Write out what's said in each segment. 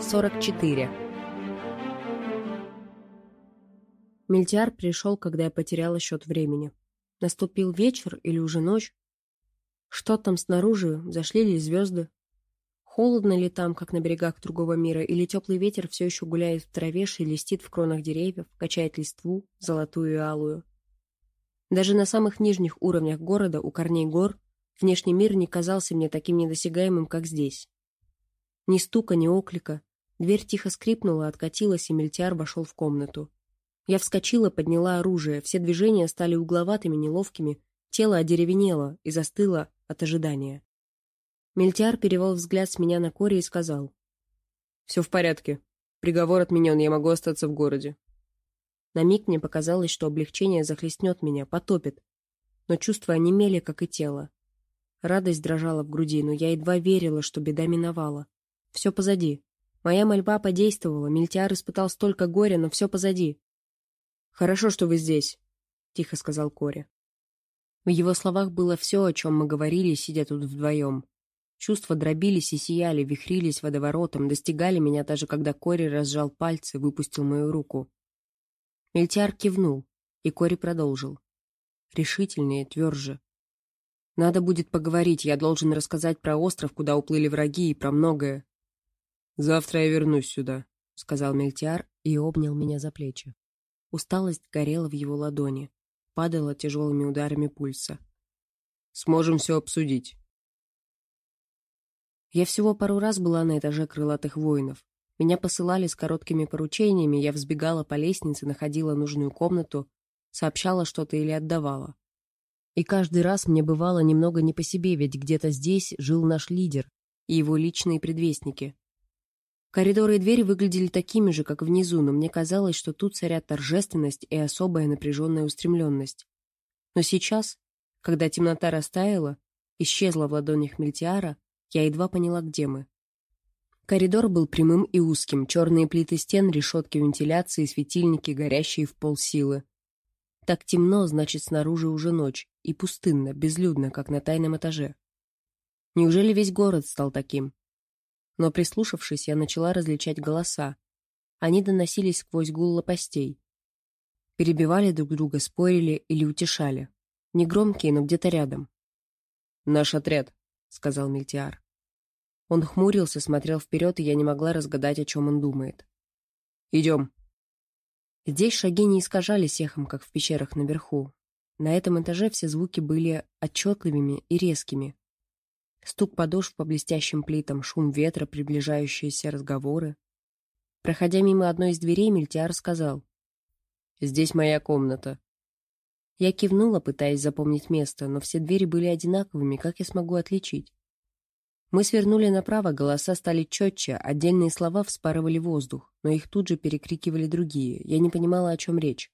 44 Мельтиар пришел, когда я потеряла счет времени. Наступил вечер или уже ночь? Что там снаружи? Зашли ли звезды? Холодно ли там, как на берегах другого мира, или теплый ветер все еще гуляет в траве, шелестит в кронах деревьев, качает листву, золотую и алую? Даже на самых нижних уровнях города, у корней гор, внешний мир не казался мне таким недосягаемым, как здесь. Ни стука, ни оклика. Дверь тихо скрипнула, откатилась, и Мельтиар вошел в комнату. Я вскочила, подняла оружие, все движения стали угловатыми, неловкими, тело одеревенело и застыло от ожидания. Мельтиар перевел взгляд с меня на Кори и сказал. «Все в порядке. Приговор отменен, я могу остаться в городе». На миг мне показалось, что облегчение захлестнет меня, потопит. Но чувства онемели, как и тело. Радость дрожала в груди, но я едва верила, что беда миновала. Все позади. Моя мольба подействовала, Мельтиар испытал столько горя, но все позади. «Хорошо, что вы здесь», — тихо сказал Кори. В его словах было все, о чем мы говорили, сидя тут вдвоем. Чувства дробились и сияли, вихрились водоворотом, достигали меня даже когда Кори разжал пальцы, выпустил мою руку. Мельтиар кивнул, и Кори продолжил. Решительнее, тверже. «Надо будет поговорить, я должен рассказать про остров, куда уплыли враги, и про многое». «Завтра я вернусь сюда», — сказал Мельтиар и обнял меня за плечи. Усталость горела в его ладони, падала тяжелыми ударами пульса. «Сможем все обсудить». Я всего пару раз была на этаже крылатых воинов. Меня посылали с короткими поручениями, я взбегала по лестнице, находила нужную комнату, сообщала что-то или отдавала. И каждый раз мне бывало немного не по себе, ведь где-то здесь жил наш лидер и его личные предвестники. Коридоры и двери выглядели такими же, как внизу, но мне казалось, что тут царят торжественность и особая напряженная устремленность. Но сейчас, когда темнота растаяла, исчезла в ладонях Мельтиара, я едва поняла, где мы. Коридор был прямым и узким, черные плиты стен, решетки вентиляции, светильники, горящие в полсилы. Так темно, значит, снаружи уже ночь, и пустынно, безлюдно, как на тайном этаже. Неужели весь город стал таким? Но, прислушавшись, я начала различать голоса. Они доносились сквозь гул лопастей. Перебивали друг друга, спорили или утешали. Негромкие, но где-то рядом. «Наш отряд», — сказал Мельтиар. Он хмурился, смотрел вперед, и я не могла разгадать, о чем он думает. «Идем». Здесь шаги не искажались эхом, как в пещерах наверху. На этом этаже все звуки были отчетливыми и резкими. Стук подошв по блестящим плитам, шум ветра, приближающиеся разговоры. Проходя мимо одной из дверей, Мельтиар сказал. «Здесь моя комната». Я кивнула, пытаясь запомнить место, но все двери были одинаковыми, как я смогу отличить? Мы свернули направо, голоса стали четче, отдельные слова вспарывали воздух, но их тут же перекрикивали другие, я не понимала, о чем речь.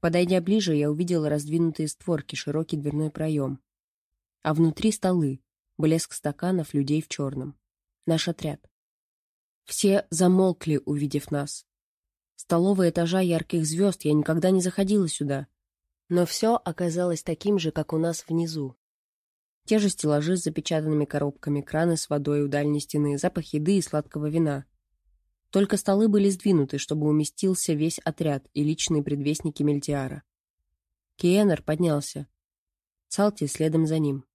Подойдя ближе, я увидела раздвинутые створки, широкий дверной проем. А внутри столы, блеск стаканов людей в черном. Наш отряд. Все замолкли, увидев нас. Столовая этажа ярких звезд, я никогда не заходила сюда. Но все оказалось таким же, как у нас внизу. Те же стеллажи с запечатанными коробками, краны с водой у дальней стены, запах еды и сладкого вина. Только столы были сдвинуты, чтобы уместился весь отряд и личные предвестники Мельтиара. Киенер поднялся. Цалти следом за ним.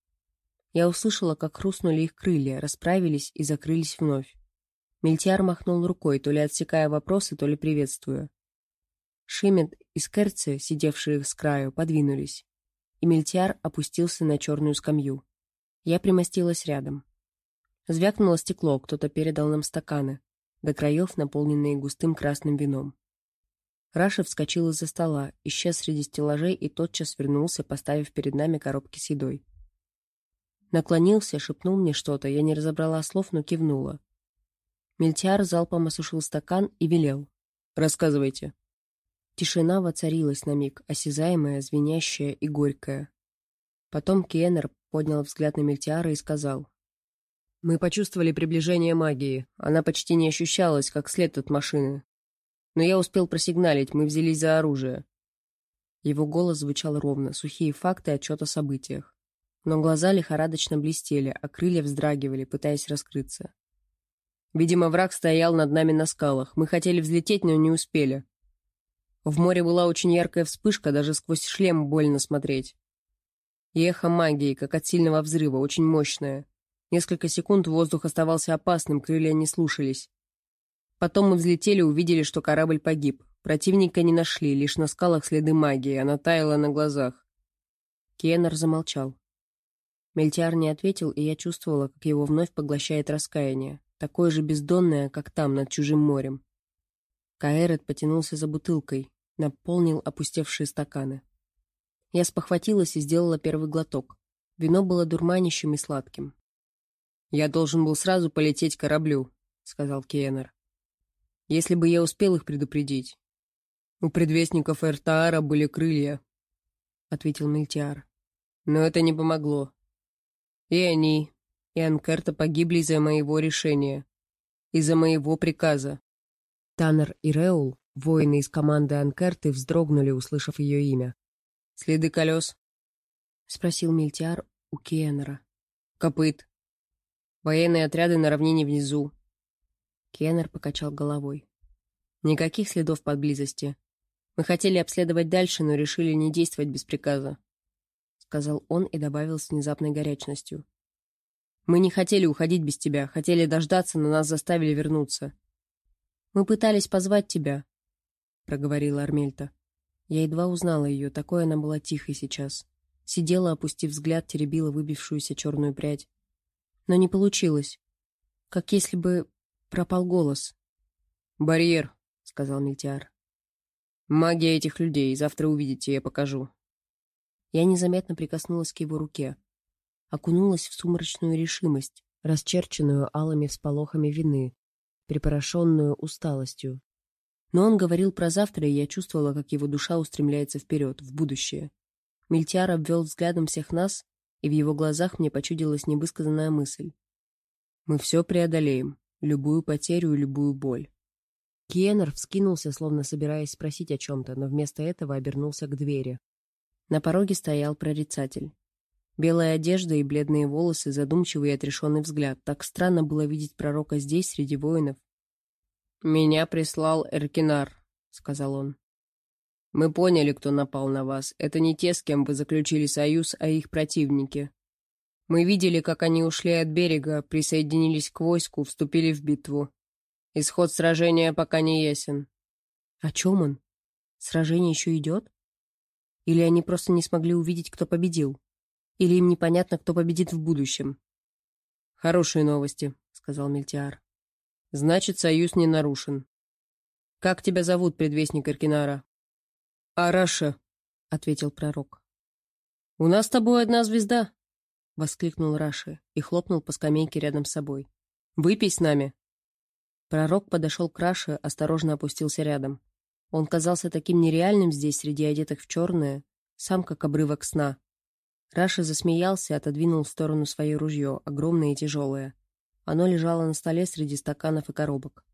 Я услышала, как хрустнули их крылья, расправились и закрылись вновь. Мельтиар махнул рукой, то ли отсекая вопросы, то ли приветствуя. Шимет и Скерци, сидевшие с краю, подвинулись, и Мельтиар опустился на черную скамью. Я примостилась рядом. Звякнуло стекло, кто-то передал нам стаканы, до краев наполненные густым красным вином. Раша вскочил из-за стола, исчез среди стеллажей и тотчас вернулся, поставив перед нами коробки с едой. Наклонился, шепнул мне что-то, я не разобрала слов, но кивнула. Мельтиар залпом осушил стакан и велел. «Рассказывайте». Тишина воцарилась на миг, осязаемая, звенящая и горькая. Потом Кеннер поднял взгляд на Мельтиара и сказал. «Мы почувствовали приближение магии. Она почти не ощущалась, как след от машины. Но я успел просигналить, мы взялись за оружие». Его голос звучал ровно, сухие факты отчет о событиях но глаза лихорадочно блестели, а крылья вздрагивали, пытаясь раскрыться. Видимо, враг стоял над нами на скалах. Мы хотели взлететь, но не успели. В море была очень яркая вспышка, даже сквозь шлем больно смотреть. И эхо магии, как от сильного взрыва, очень мощное. Несколько секунд воздух оставался опасным, крылья не слушались. Потом мы взлетели, увидели, что корабль погиб. Противника не нашли, лишь на скалах следы магии, она таяла на глазах. Кеннер замолчал. Мельтиар не ответил, и я чувствовала, как его вновь поглощает раскаяние, такое же бездонное, как там, над чужим морем. Каэрет потянулся за бутылкой, наполнил опустевшие стаканы. Я спохватилась и сделала первый глоток. Вино было дурманящим и сладким. «Я должен был сразу полететь к кораблю», — сказал Киенер. «Если бы я успел их предупредить». «У предвестников Эртаара были крылья», — ответил Мельтиар. «Но это не помогло. И они, и Анкерта погибли из-за моего решения, из-за моего приказа». Таннер и Реул, воины из команды Анкерты, вздрогнули, услышав ее имя. «Следы колес?» — спросил Мельтиар у Киенера. «Копыт», Военные отряды на равнине внизу. Кеннер покачал головой. Никаких следов поблизости. Мы хотели обследовать дальше, но решили не действовать без приказа. Сказал он и добавил с внезапной горячностью. Мы не хотели уходить без тебя, хотели дождаться, но нас заставили вернуться. Мы пытались позвать тебя, проговорила Армельта. Я едва узнала ее, такой она была тихой сейчас. Сидела, опустив взгляд, теребила выбившуюся черную прядь. Но не получилось. Как если бы пропал голос. «Барьер», — сказал Мельтиар. «Магия этих людей. Завтра увидите, я покажу». Я незаметно прикоснулась к его руке. Окунулась в сумрачную решимость, расчерченную алыми всполохами вины, припорошенную усталостью. Но он говорил про завтра, и я чувствовала, как его душа устремляется вперед, в будущее. Мельтиар обвел взглядом всех нас, и в его глазах мне почудилась невысказанная мысль. «Мы все преодолеем, любую потерю и любую боль». Киенер вскинулся, словно собираясь спросить о чем-то, но вместо этого обернулся к двери. На пороге стоял прорицатель. Белая одежда и бледные волосы, задумчивый и отрешенный взгляд. Так странно было видеть пророка здесь, среди воинов. «Меня прислал Эркинар», — сказал он. Мы поняли, кто напал на вас. Это не те, с кем вы заключили союз, а их противники. Мы видели, как они ушли от берега, присоединились к войску, вступили в битву. Исход сражения пока не ясен. О чем он? Сражение еще идет? Или они просто не смогли увидеть, кто победил? Или им непонятно, кто победит в будущем? Хорошие новости, сказал Мельтиар. Значит, союз не нарушен. Как тебя зовут, предвестник Аркинара? «Араша», — ответил пророк. «У нас с тобой одна звезда», — воскликнул Раши и хлопнул по скамейке рядом с собой. «Выпей с нами». Пророк подошел к Раше, осторожно опустился рядом. Он казался таким нереальным здесь, среди одетых в черное, сам как обрывок сна. Раша засмеялся и отодвинул в сторону свое ружье, огромное и тяжелое. Оно лежало на столе среди стаканов и коробок.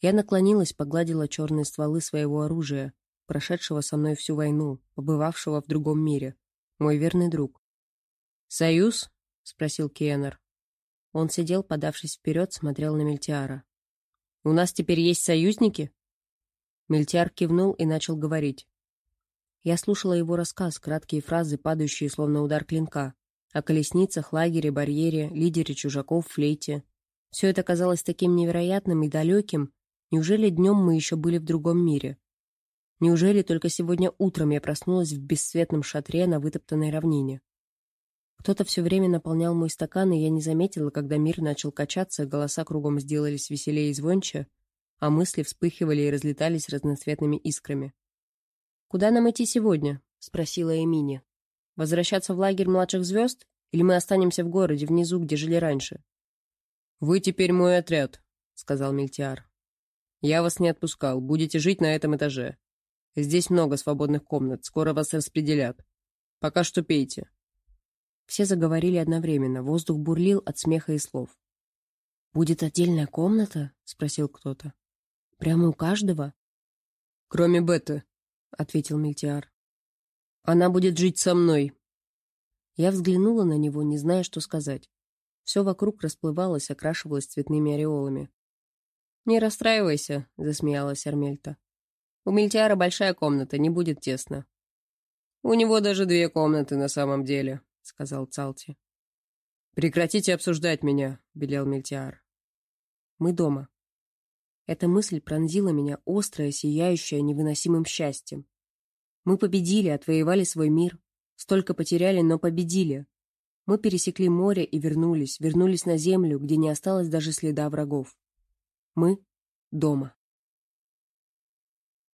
Я наклонилась, погладила черные стволы своего оружия, прошедшего со мной всю войну, побывавшего в другом мире. Мой верный друг. «Союз?» — спросил Кеннер. Он сидел, подавшись вперед, смотрел на Мельтиара. «У нас теперь есть союзники?» Мельтиар кивнул и начал говорить. Я слушала его рассказ, краткие фразы, падающие словно удар клинка, о колесницах, лагере, барьере, лидере чужаков, флейте. Все это казалось таким невероятным и далеким. Неужели днем мы еще были в другом мире? Неужели только сегодня утром я проснулась в бесцветном шатре на вытоптанной равнине? Кто-то все время наполнял мой стакан, и я не заметила, когда мир начал качаться, голоса кругом сделались веселее и звонче, а мысли вспыхивали и разлетались разноцветными искрами. «Куда нам идти сегодня?» — спросила Эмини. «Возвращаться в лагерь младших звезд? Или мы останемся в городе, внизу, где жили раньше?» «Вы теперь мой отряд», — сказал Мельтиар. «Я вас не отпускал, будете жить на этом этаже. Здесь много свободных комнат, скоро вас распределят. Пока что пейте». Все заговорили одновременно, воздух бурлил от смеха и слов. «Будет отдельная комната?» — спросил кто-то. «Прямо у каждого?» «Кроме Беты», — ответил Мельтиар. «Она будет жить со мной». Я взглянула на него, не зная, что сказать. Все вокруг расплывалось, окрашивалось цветными ореолами. «Не расстраивайся», — засмеялась Армельта. «У Мильтиара большая комната, не будет тесно». «У него даже две комнаты на самом деле», — сказал Цалти. «Прекратите обсуждать меня», — велел Мильтиар. «Мы дома». Эта мысль пронзила меня, острая, сияющая, невыносимым счастьем. Мы победили, отвоевали свой мир. Столько потеряли, но победили. Мы пересекли море и вернулись, вернулись на землю, где не осталось даже следа врагов. Мы дома.